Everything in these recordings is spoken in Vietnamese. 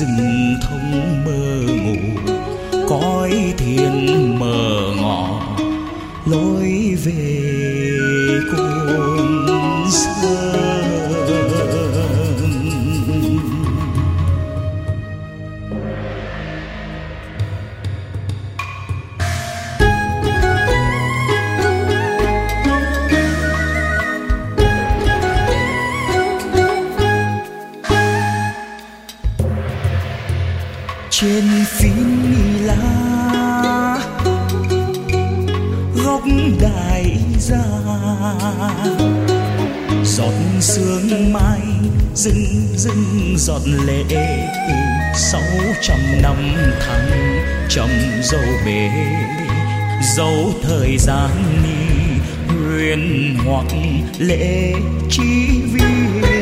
rừng thông mơ ngủ cõi thiên mờ ngỏ lối về cồn sơn trên phim mi la góc đại gia. Giọt sương mai rưng rưng, giọt lệ từ sáu trăm năm tháng trong dâu bể. Dấu thời gian ni huyền hoặc lễ chi viên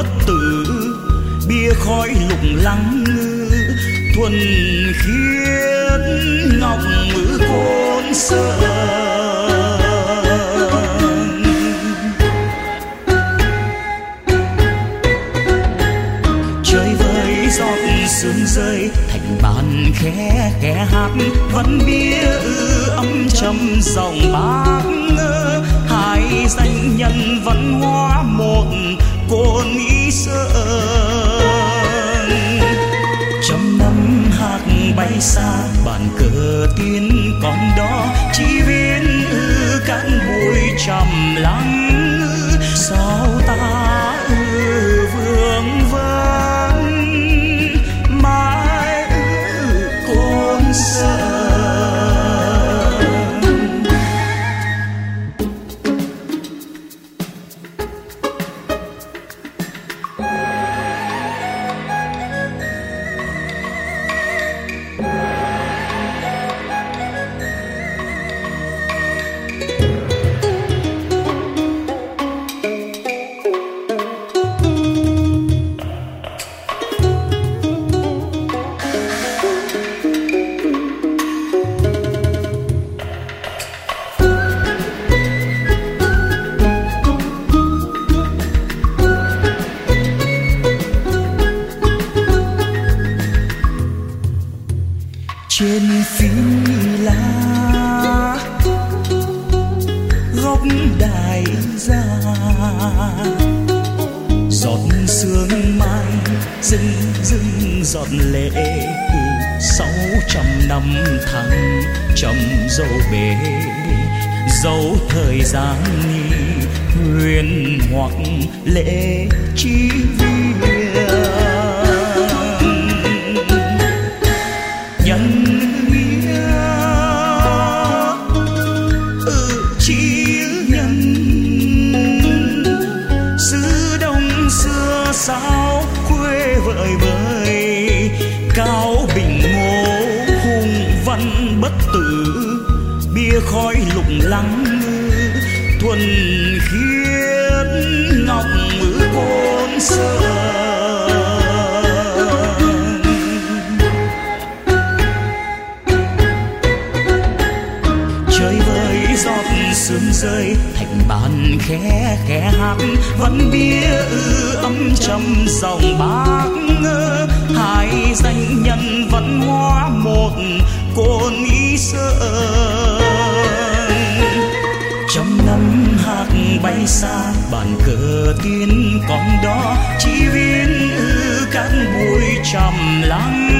bất tử, bia khói lục lăng thuần khiết ngọc ngữ côn sơn. Chơi với giọt sương rơi, thành bàn khẽ khẽ hát vẫn bia ư âm trầm dòng bác ngơ. Hai danh nhân văn hóa một cồn ý sơn trên phím lá góc đại gia. Giọt sương mai rưng rưng giọt lệ từ sáu trăm năm tháng trong dâu bể. Dấu thời gian nghi huyền hoặc lễ chi vi. Khói lục lắng, thuần khiết ngọc mưa côn sơn. Trời với giọt sương rơi, thành bàn khẽ khẽ hát, vẫn bia ư âm trầm dòng bác ngơ. Hai danh nhân vẫn hóa một cồn ý sơ bay xa bàn cờ tiên còn đó chỉ viên ư các bụi trầm lắng.